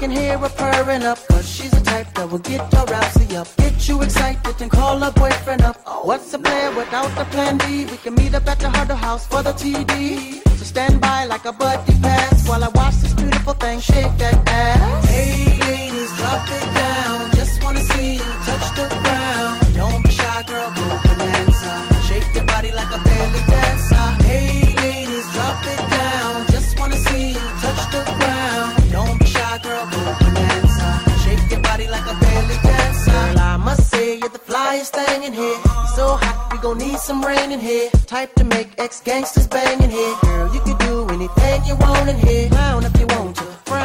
can hear her purring up, cause she's the type that will get your rousey up. Get you excited and call her boyfriend up. Oh, what's a plan without the plan B? We can meet up at the Huddle House for the TD. So stand by like a buddy pass while I watch this beautiful thing shake that ass. Hey ladies, drop it down. Just wanna see you touch the ground. You're thing in here. So hot, we gon' need some rain in here. Type to make ex gangsters bang in here. Girl, you can do anything you want in here. Clown if you want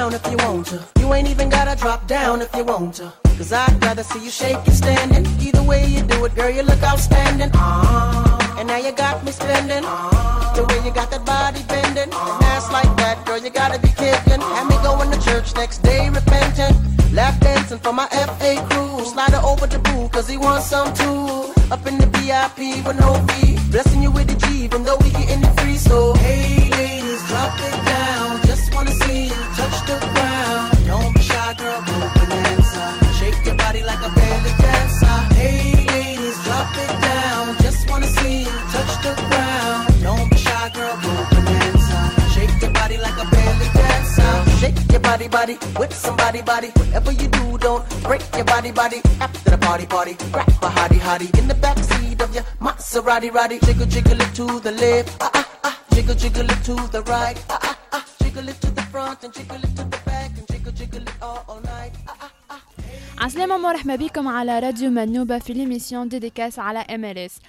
frown if you want to. You ain't even gotta drop down if you want to. Cause I'd rather see you shaking standing. Either way you do it, girl, you look outstanding. Uh, and now you got me spending. The way you got that body bending. And ass like that, girl, you gotta be kidding. Have me going to church next day repentant. Lap dancing for my FA crew. Slide her over to Boo, cause he wants some too. Up in the VIP with no fee. Blessing you with the G, even though we getting it free. So, hey body, body with somebody, body. Whatever you do, don't break your body, body. After the party, party, grab a hottie, hottie in the backseat of your Maserati, Roddy. Jiggle, jiggle it to the left, ah ah ah. Jiggle, jiggle it to the right, ah ah ah. Jiggle it to the front and jiggle it to the back and jiggle, jiggle it all, all night, ah ah ah. عسلامة مرحبا بكم على راديو منوبة في ليميسيون ديديكاس على ام ال اس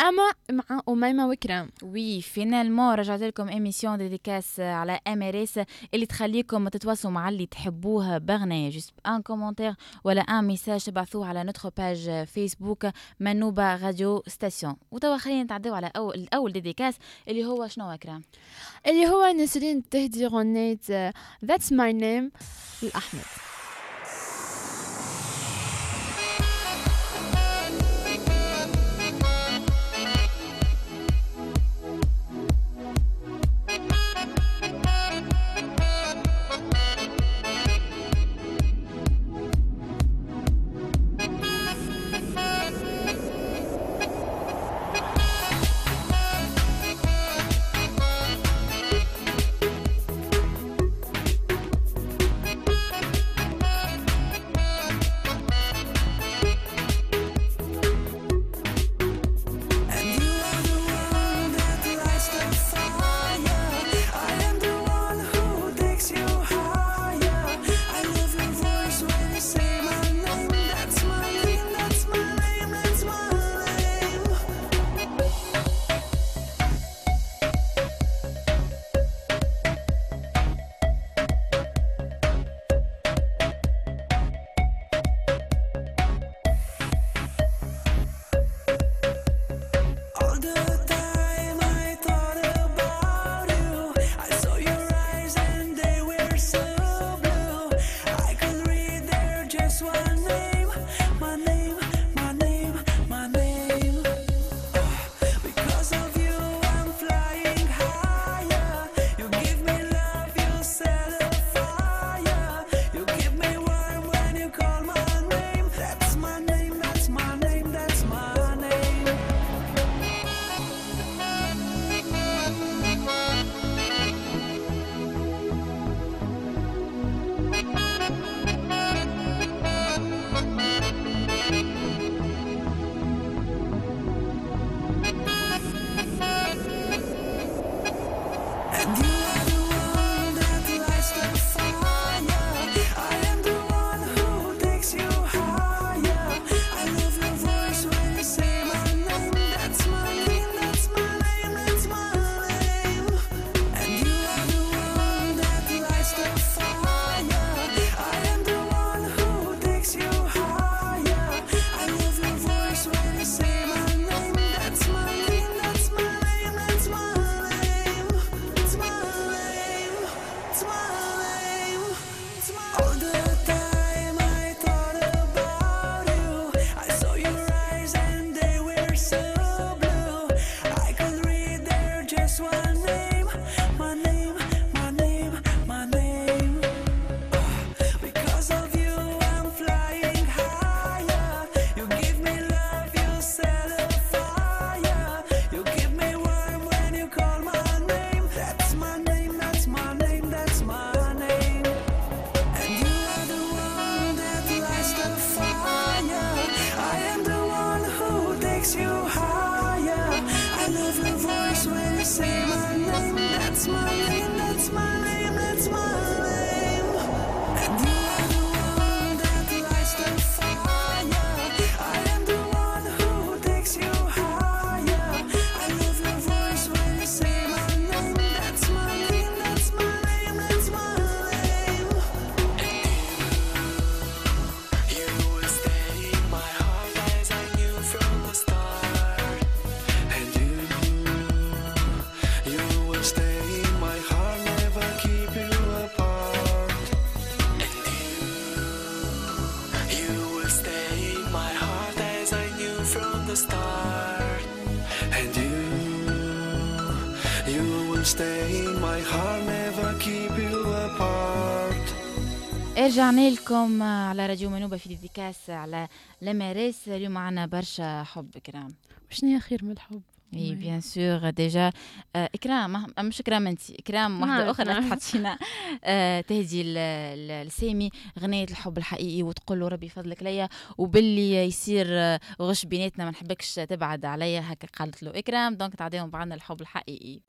أما مع أميمة وكرام. وي فينالمون رجعت لكم ايميسيون ديديكاس على ام ار اس اللي تخليكم تتواصلوا مع اللي تحبوه بغنى juste un commentaire ولا un message تبعثوه على notre page Facebook منوبه radio station وتوا خلينا نتعداو على أول الأول dédicace اللي هو شنو اكرام اللي هو نسرين تهدي غنيت that's my name لأحمد. رجعنا لكم على راديو منوبة في dédicaces على لماريس اليوم معنا برشا حب كرام وشنو خير من الحب؟ et bien sûr déjà إكرام مش إكرام انت إكرام واحدة أخرى تحطينا. آه تهدي لسامي غنية الحب الحقيقي وتقول له ربي فضلك ليا وباللي يصير آه، غش بيناتنا ما نحبكش تبعد عليا هكا قالت له إكرام. donc تعديهم بعنا الحب الحقيقي.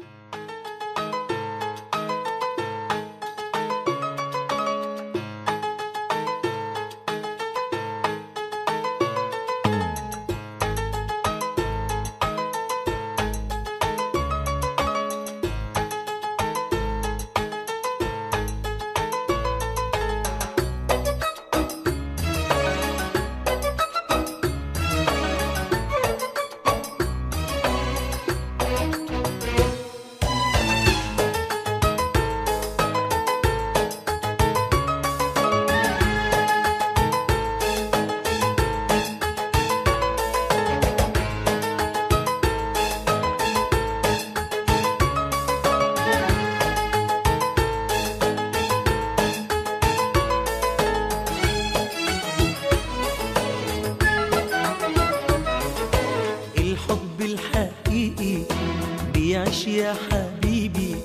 حبيبي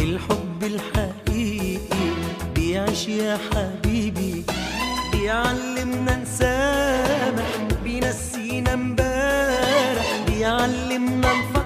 الحب الحقيقي بيعيش يا حبيبي. بيعلمنا نسامح بينسينا امبارح. بيعلمنا نفرح.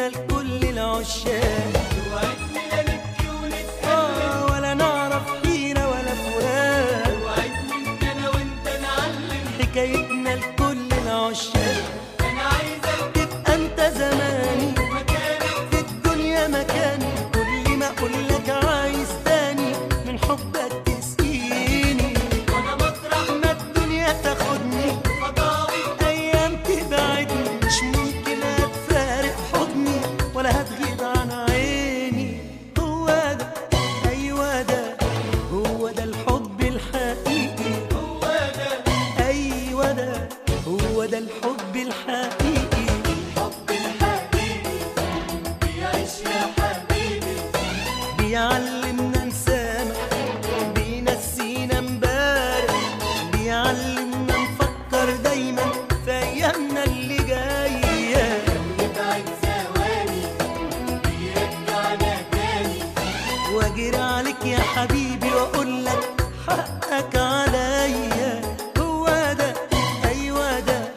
الكل لكل العشاق. واجري عليك يا حبيبي وأقول لك حقك عليا هو ده أيوه ده.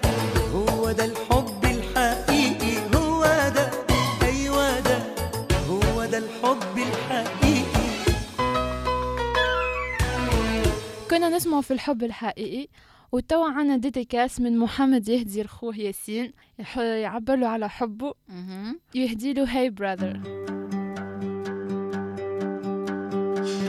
هو ده الحب الحقيقي. هو ده أيوه ده. هو ده الحب الحقيقي. كنا في الحب الحقيقي وتوا عنا ديديكاس من محمد يهدي لخوه ياسين يعبر له على حبه. يهدي له هاي hey براذر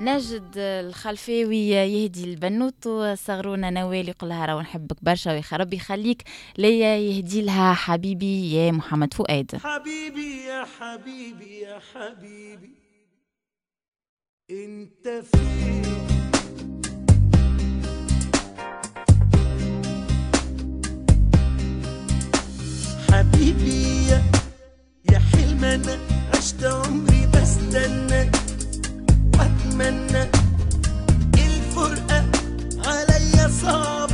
نجد الخلفاوي يهدي البنوت وصغرونا نوال يقول لها راه نحبك برشا ويا ربي يخليك. ليا يهدي لها حبيبي يا محمد فؤاد. حبيبي يا حبيبي يا حبيبي انت فين حبيبي يا حلم أنا عشت عمري بستنى واتمنى الفرقة عليا صعبة.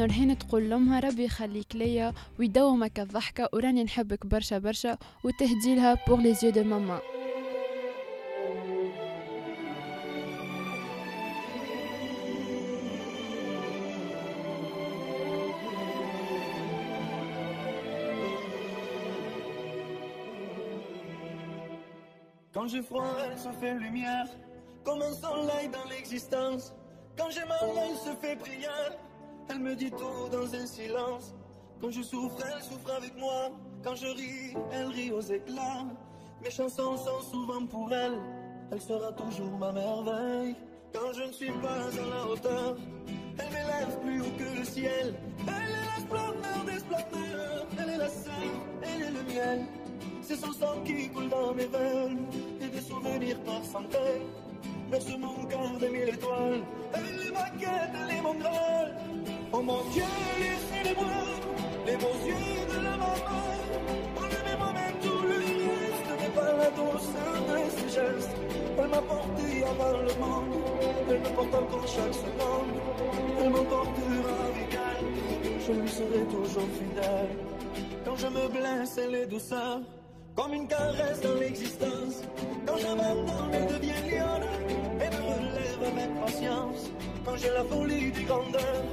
نورهان تقول لامها ربي يخليك ليا ويدومك الضحكة وراني نحبك برشا برشا وتهديلها pour les yeux de mama Quand j'ai froid, elle se fait lumière, comme un soleil dans l'existence. Quand j'ai mal, elle se fait prière, elle me dit tout dans un silence. Quand je souffre, elle souffre avec moi. Quand je ris, elle rit aux éclats. Mes chansons sont souvent pour elle, elle sera toujours ma merveille. Quand je ne suis pas à la hauteur, elle m'élève plus haut que le ciel. Elle est la splendeur des splendeurs, elle est la sève, elle est le miel. C'est son sang qui coule dans mes veines et des souvenirs par centaines. Berce mon cœur de mille étoiles. Elle est ma quête, elle est mon. Oh mon Dieu, laissez-les-moi, les beaux yeux de la maman. Enlevez-moi même tout le reste, mais pas la douceur de ses gestes. Elle m'a porté avant le monde, elle me porte encore chaque seconde. Elle m'emportera avec elle, je lui serai toujours fidèle. Quand je me blesse, elle est douceur. comme une caresse dans l'existence. Quand j'abandonne, elle devient lionne et me relève avec patience. Quand j'ai la folie des grandeurs,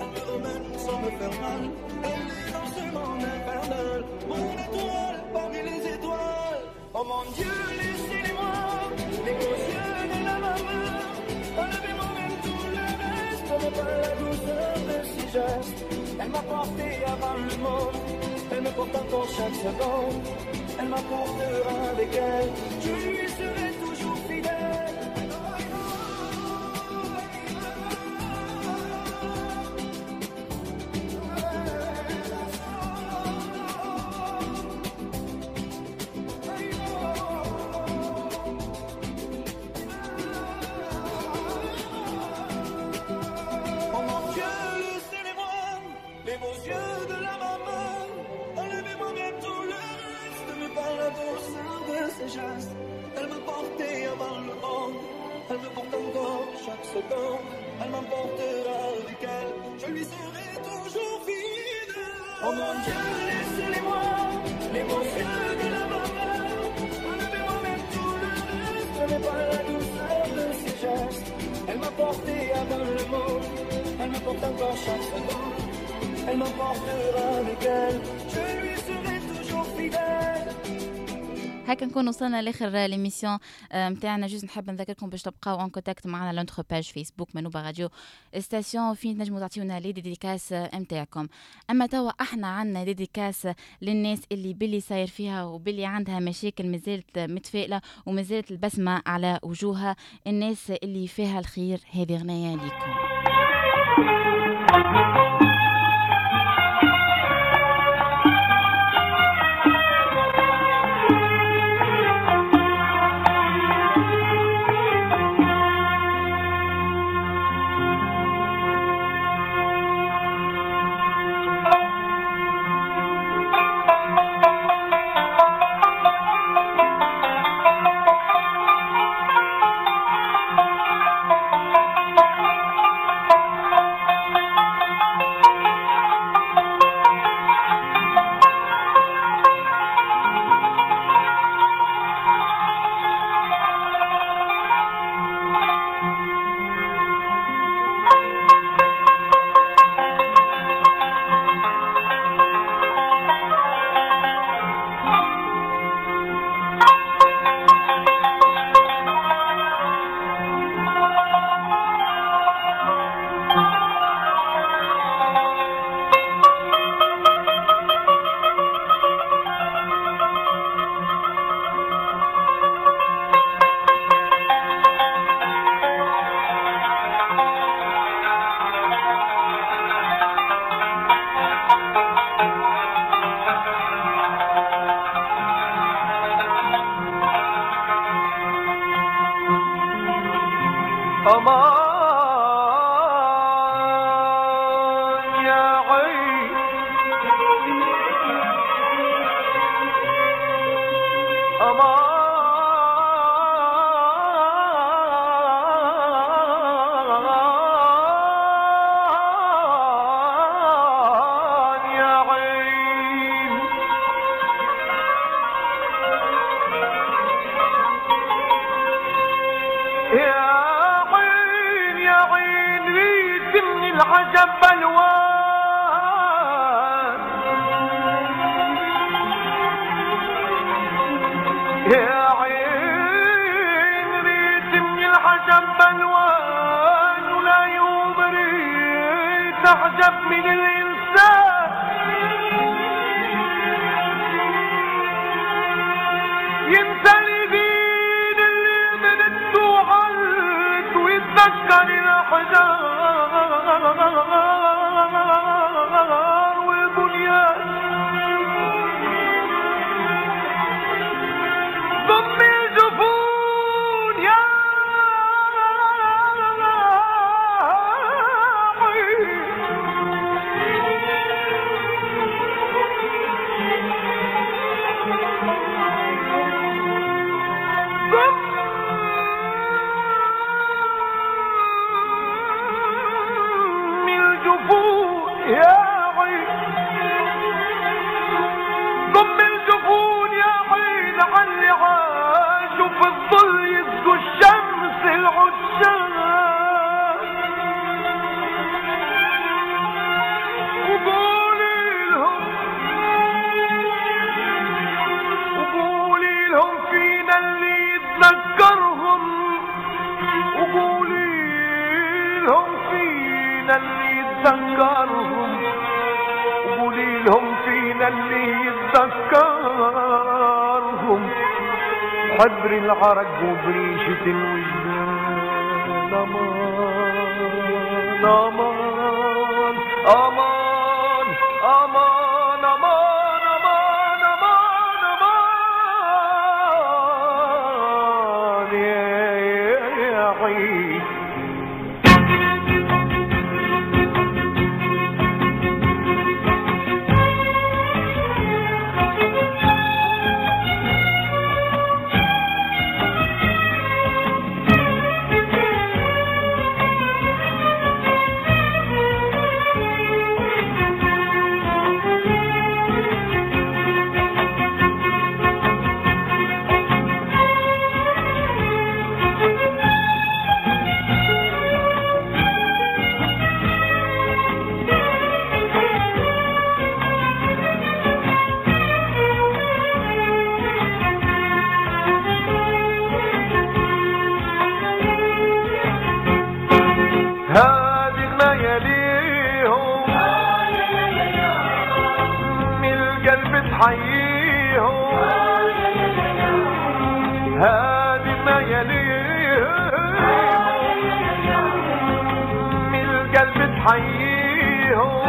elle me remène sans me faire mal. Elle est dans ce monde infernal, mon étoile parmi les étoiles. Oh mon Dieu, laissez-les-moi, les beaux yeux de la maman. Enlevez-moi même tout le reste, mais pas la douceur de ses gestes. Elle m'a porté avant le monde, elle me porte encore chaque seconde. Elle m'apportera avec elle, je lui serai Oh mon Dieu, laissez-les-moi, les beaux yeux de la maman. Enlevez-moi même tout le reste, mais par la douceur de ses gestes. Elle m'a porté avant le monde, elle me porte encore chaque seconde. Elle m'emportera avec elle. هكا نكون وصلنا لآخر ليميسيون نتاعنا جوز نحب نذكركم باش تبقاو اون كونتاكت معنا لونتر باج فيسبوك منوبة راديو station فين تنجموا تعطيونا les dédicaces نتاعكم أما توا أحنا عندنا dédicaces للناس اللي باللي صاير فيها وباللي عندها مشاكل مازالت متفائلة ومازالت البسمة على وجوهها. الناس اللي فيها الخير هذه غنيه ليكم. أمان حبر العرق وبريشة الوجدان. أمان أمان تحييهم هذه ما يليهم من القلب تحييهم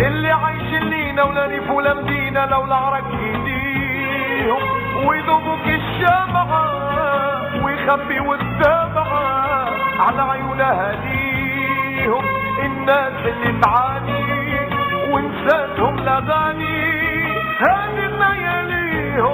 اللي عايشين لينا ولا ريف ولا مدينة لولا عرق ايديهم ويذوبوك الشمعة ويخبيوا الدمعة على عيون أهاليهم. الناس اللي تعاني ونساتهم लगानी है नयली हो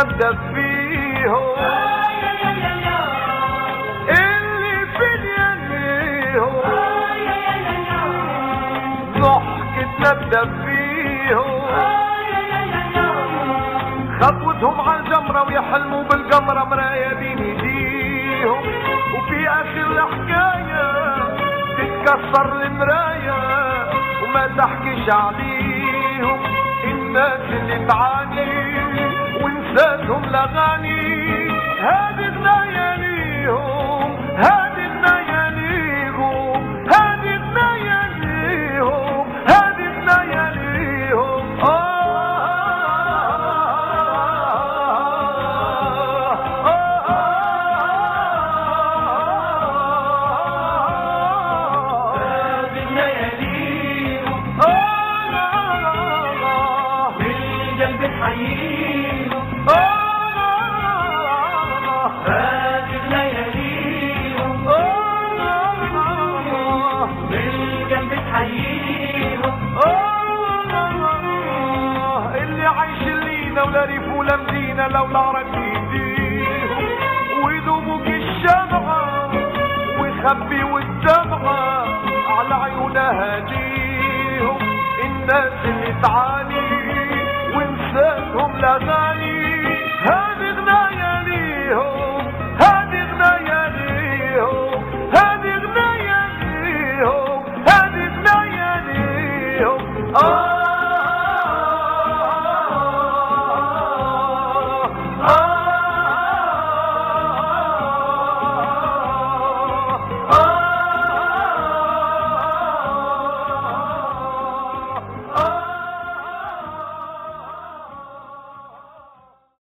دبدب فيهم اللي في ديانيهم ضحكة دبدب فيهم خطوتهم على الجمرة ويحلموا بالقمرة مرايبين ايديهم وفي آخر الحكاية تتكسر المراية وما تحكيش عليهم. الناس اللي تعاني جملة غني. هذا لولا ريف ولا مدينة لولا عرب ايديهم ويدوبوا الشمعة ويخبي والدمعة على عيونها ليهم الناس اللي تعاني bye